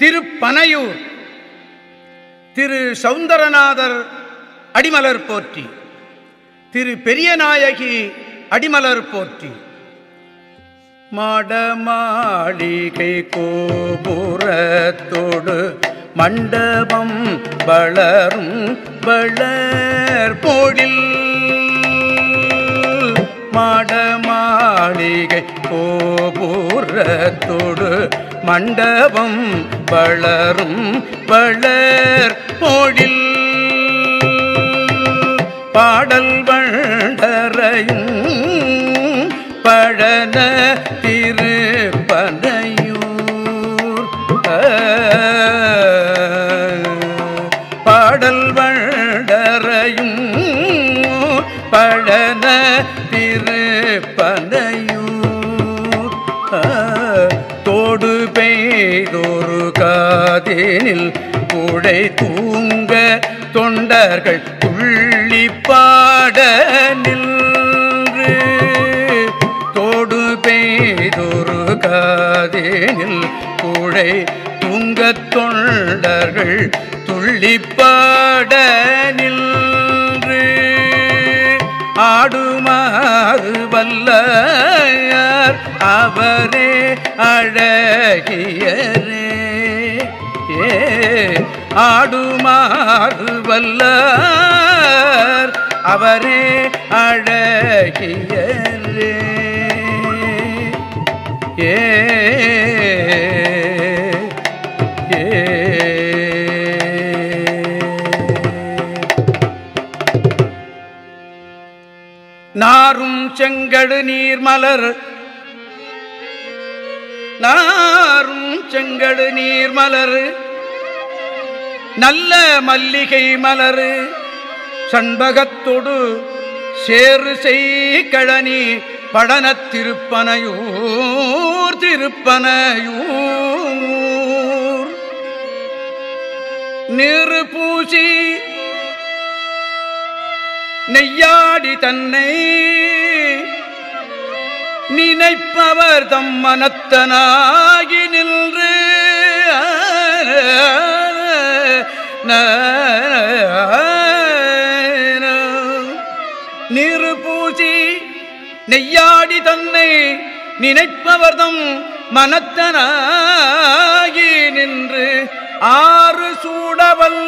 திருப்பனையூர் திரு சவுந்தரநாதர் அடிமலர் போற்றி திரு பெரியநாயகி அடிமலர் போற்றி. மாடமாளிகை கோபுரத்தோடு மண்டபம் வளரும் வளர் போடில் மாடமாளிகை கோபுரத்தோடு மண்டபம் வளரும் வளர் போடில் பாடல் வண்டரையும் பழன திருப்பனையூர் பெய்தொரு காதேனில் உடை தூங்க தொண்டர்கள் புள்ளி பாட நின்று. தோடு பெய்தொரு காதேனில் குழை தூங்க தொண்டர்கள் துள்ளி பாட நின்று. ஆடுமாறு வல்லார் அவரே அழகியரே. ஆடுமாறு வல்லார் அவரே அழகியரே. ஏ நாரும் செங்கடு நீர் மலர் நாரும் செங்கடு நீர் நீர்மலர் நல்ல மல்லிகை மலரு. சண்பகத்தொடு சேறு செய் கழனி படன திருப்பனையூர் திருப்பனையூர். நிறு பூசி நெய்யாடி தன்னை நினைப்பவர் தம் மனத்தனாகி நின்று. நீரு பூசி நெய்யாடி தன்னை நினைப்பவர் தம் மனத்தனாகி நின்று. ஆறு சூடவல்லார்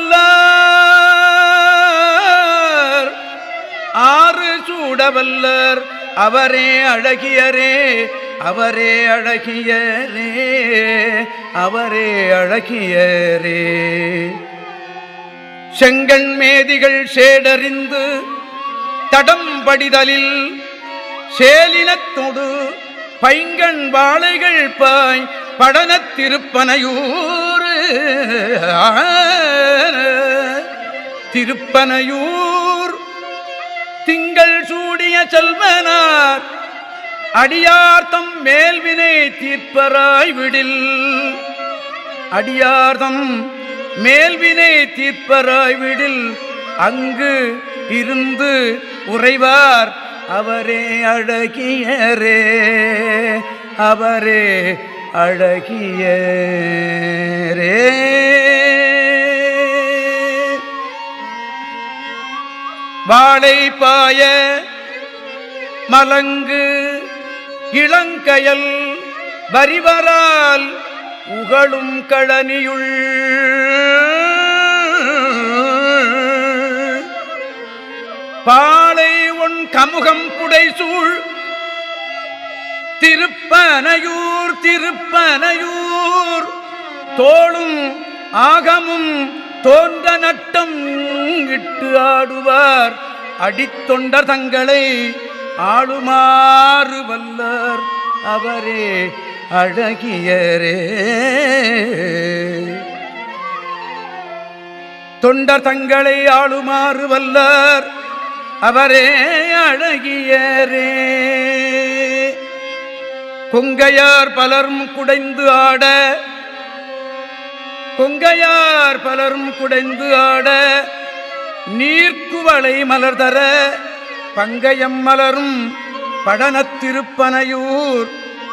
ஆறு சூடவல்லர் அவரே அழகியரே அவரே அழகியரே அவரே அழகியரே. செங்கண் மேதிகள் சேடறிந்து தடம் படிதலில் சேலினத்தொடு பைங்கண் வாழைகள் பாய் படனத் திருப்பனையூர். திருப்பனையூர். செல்வனார். அடியார்த்தம் மேல்வினை தீர்ப்பராய் விடில். அடியார்தம் மேல்வினை தீர்ப்பராய் விடில். அங்கு இருந்து உறைவார். அவரே அழகியரே. அவரே அழகியரே. வாழை பாய மலங்கு இளங்கயல் வரிவரால் உகழும் கழனியுள். பாலை உன் கமுகம் புடைசூழ் திருப்பனையூர் திருப்பனையூர். தோளும் ஆகமும் தோன்ற நட்டம் இட்டு ஆடுவார். அடித்தொண்டர் தங்களை ஆளுமாறு வல்லார் அவரே அழகியரே. தொண்டர் தங்களை ஆளுமாறு வல்லார் அவரே அழகியரே. கொங்கையார் பலரும் குடைந்து ஆட கொங்கையார் பலரும் குடைந்து ஆட நீர்க்குவளை மலர்தர பங்கயம் மலரும் படனத்திருப்பனையூர்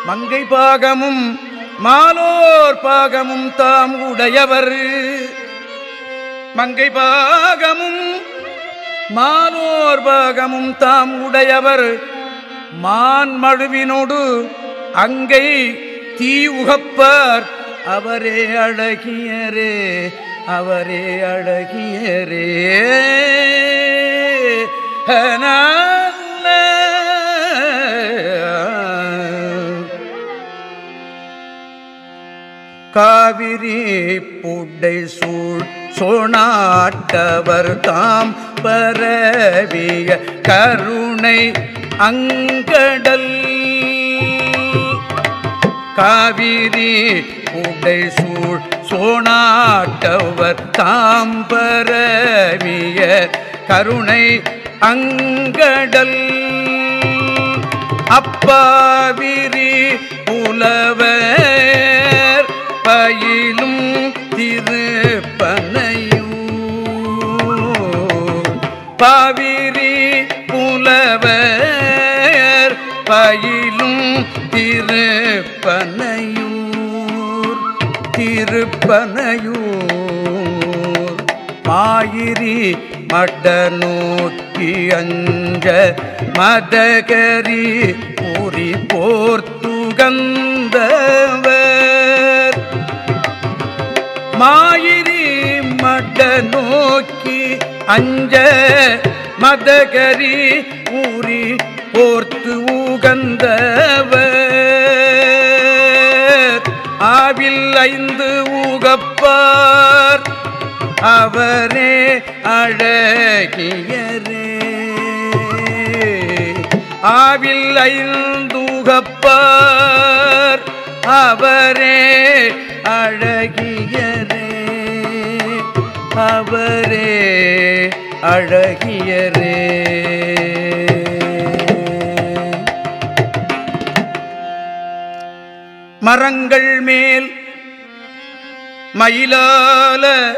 மங்கை பாகமும் மாலோர் பாகமும் தாம் உடையவர். மங்கை பாகமும் மாலோர் பாகமும் தாம் உடையவர். மான் மழுவினோடு அங்கை தீ உகப்பார். அவரே அழகியரே அவரே அழகியரே. காவிரி புடை சூழ் சோனாட்டவர் தாம் பரவிய கருணை அங்கடல். காவிரி புடை சூழ் சோனாட்டவர் தாம் பரவிய கருணை அங்கடல். அப்பாவிரி புலவர் பயிலும் திருப்பனையூர். பாவிரி புலவர் பயிலும் திருப்பனையூர். திருப்பனையூர். மாயிரி மட நோக்கி அஞ்ச மதகரி பூரி போர்த்துகந்தவர் மாயிரி மட நோக்கி அஞ்ச மதகரி ஊறி போர்த்து உகந்தவர். ஆவில் ஐந்து ஊகப்பார். அவரே அழகியரே. ஆவில் ஐந்துகப்பார் அவரே அழகியரே. அவரே அழகியரே. மரங்கள் மேல் மயிலால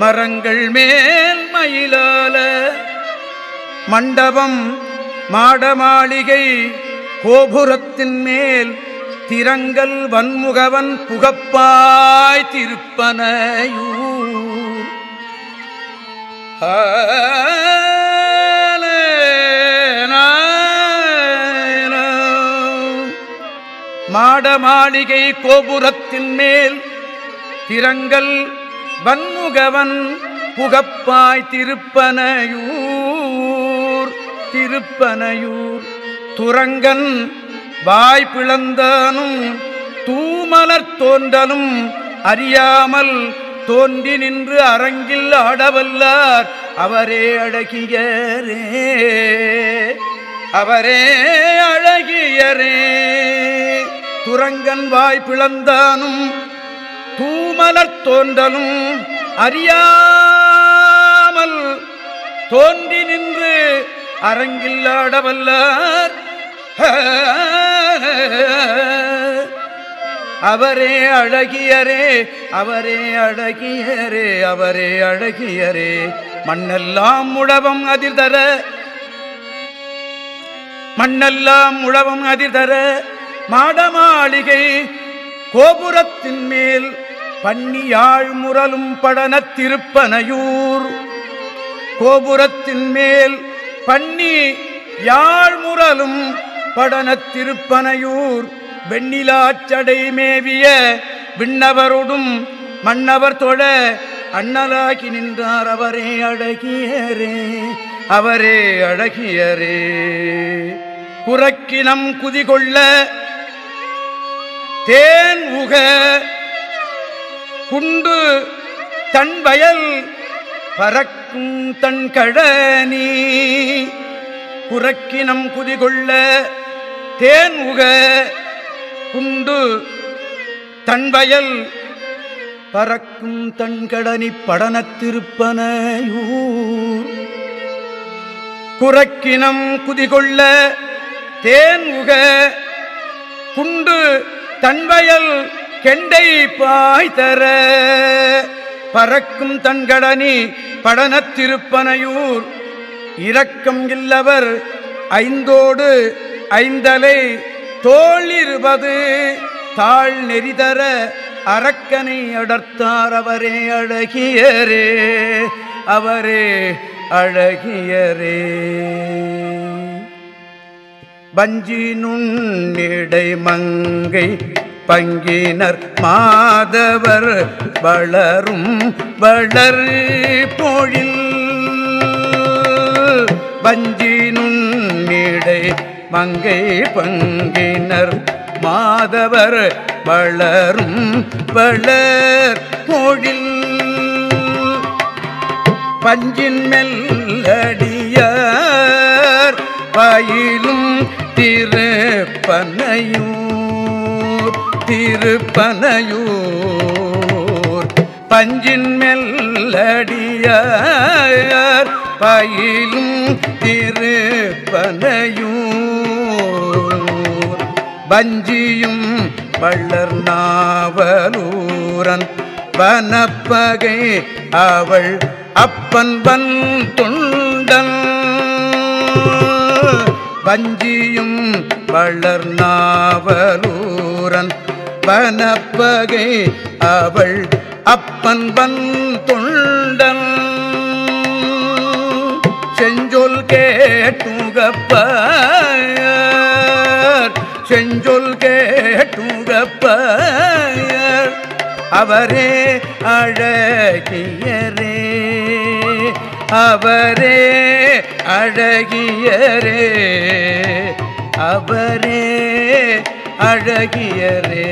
மரங்கள் மேல் மயிலால மண்டபம் மாடமாளிகை கோபுரத்தின் மேல் திரங்கல் வன்முகவன் புகப்பாய் திருப்பனையூர். மாடமாளிகை கோபுரத்தின் மேல் திரங்கல் வன்முகவன் புகப்பாய் திருப்பனையூர் திருப்பனையூர். துரங்கன் வாய் பிளந்தானும் தூமலர் தோன்றலும் அறியாமல் தோன்றி நின்று அரங்கில் ஆடவல்லார். அவரே அழகியரே அவரே அழகியரே. துரங்கன் வாய் பிளந்தானும் தூமலர் தோன்றலும் அறியாமல் தோன்றி நின்று அரங்கில் ஆடவல்லார். அவரே அழகியரே அவரே அழகியரே அவரே அழகியரே. மண்ணெல்லாம் முழவம் அதிர்தர மண்ணெல்லாம் முழவம் அதிர்தர. மாடமாளிகை கோபுரத்தின் மேல் பன்னியாழ் முரலும் படனத் திருப்பனையூர். கோபுரத்தின் மேல் பன்னி யாழ்முரலும் படனத் திருப்பனையூர். வெண்ணிலாச்சடை மேவிய விண்ணவரோடும் மன்னவர் தொழ அண்ணலாகி நின்றார் அவரே அழகியரே அவரே அழகியரே. குரக்கினம் குதிகொள்ள தேன் உக குண்டு தன் வயல் பறக்கும் தன் கழனி. குரக்கினம் குதிகொள்ள தேன் உக குண்டு தன்வயல் பறக்கும் தன்கடனி படனத்திருப்பனையூர் குரக்கினம் குதிகொள்ள தேன் உக குண்டு தன்வயல் கெண்டை பாய்தர பறக்கும் தன்கடனி படனத்திருப்பனையூர் இரக்கம் இல்லவர் ஐந்தோடு ஐந்தலை தோளிருபது. தாழ் நெறிதர அரக்கனை அடர்த்தார் அவரே அழகியரே. அவரே அழகியரே. பஞ்சி நுண்ணிடை மங்கை பங்கினர் மாதவர் வளரும் வளர் பொழில். பஞ்சி நுண்ணிடை மங்கை பங்கினர் மாதவர் வளரும் வளர் பொழில். பஞ்சின் மெல்லடியார் பயிலும் திருப்பனையூர் திருப்பனையூர். பஞ்சின் மெல்லடியார் பயிலும் திருப்பனையூர். பஞ்சியும் வள்ளர் நாவலூரன் வனப்பகை அவள் அப்பன் பன் துண்டன். வஞ்சியும் வளர்நாவலூரன் வனப்பகை அவள் அப்பன் வன் தொண்டன் செஞ்சொல் கேட்டுகப்ப செஞ்சொல் கேட்டுகப்ப அவரே அழகியரே. அவரே அழகியரே அவரே அழகியரே.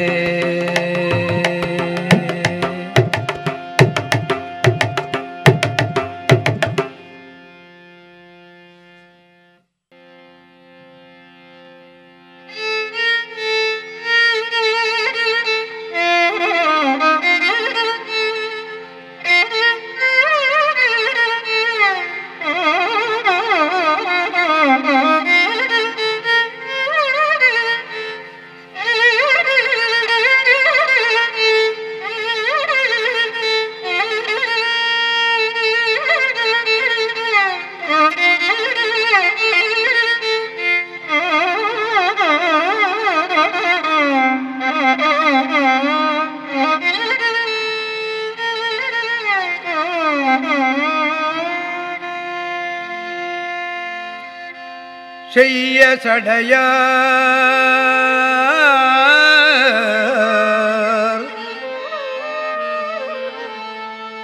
செய்ய சடைய.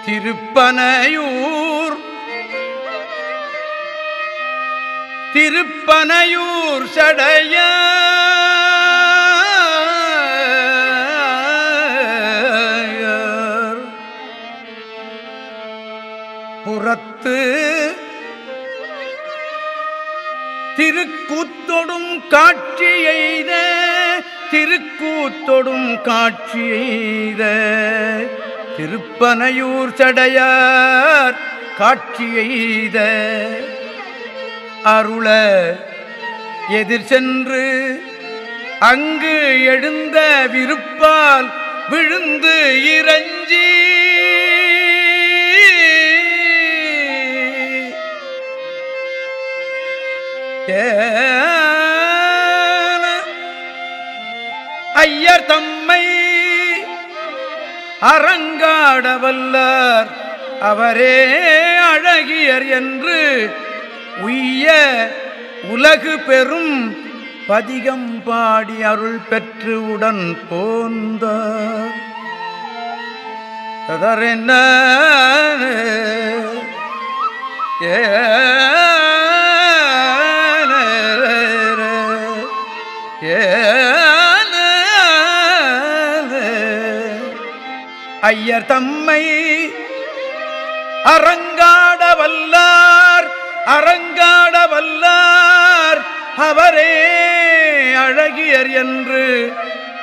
திருப்பனையூர் திருப்பனையூர் சடைய. புறத்து காட்சி எய்த திருக்கூத்தொடும் காட்சி எய்த. திருப்பனையூர் சடையார் காட்சி எய்த. அருள எதிர் சென்று அங்கு எழுந்த விருப்பால் விழுந்து இறஞ்சி ஏ ஐயர் தம்மை அரங்காடவல்லார் அவரே அழகியர் என்று உய்ய உலகு பெரும் பதிகம் பாடி அருள் பெற்று உடன் போந்த ததரென்ன ஏ ஐயர் தம்மை அரங்காட வல்லார் அரங்காட வல்லார். அவரே அழகியர் என்று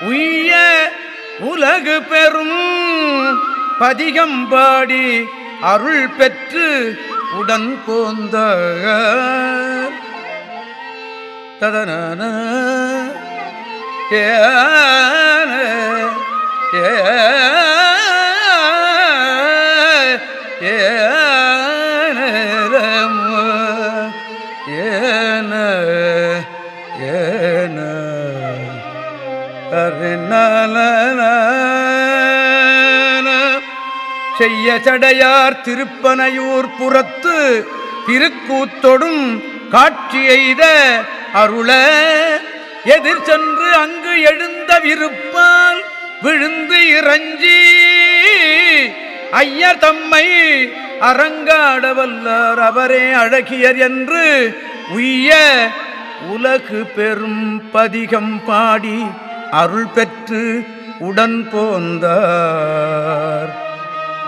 உய்ய உலகு பெறும் பதிகம் பாடி அருள் பெற்று உடன் போந்த ததனான ஏ ஏ ஏன ஏன செய்ய சடையார் திருப்பனையூர் புறத்து திருக்கூத்தொடும் காட்சி எய்த அருள எதிர் சென்று அங்கு எழுந்த விருப்பால் விழுந்து இறஞ்சி ஐயர் தம்மை அரங்காடவல்லார் அவரே அழகியர் என்று உய்ய உலகு பெரும் பதிகம் பாடி அருள் பெற்று உடன் போந்தார்.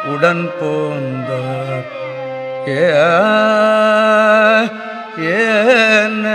உடன் போந்தார். ஏ ஏன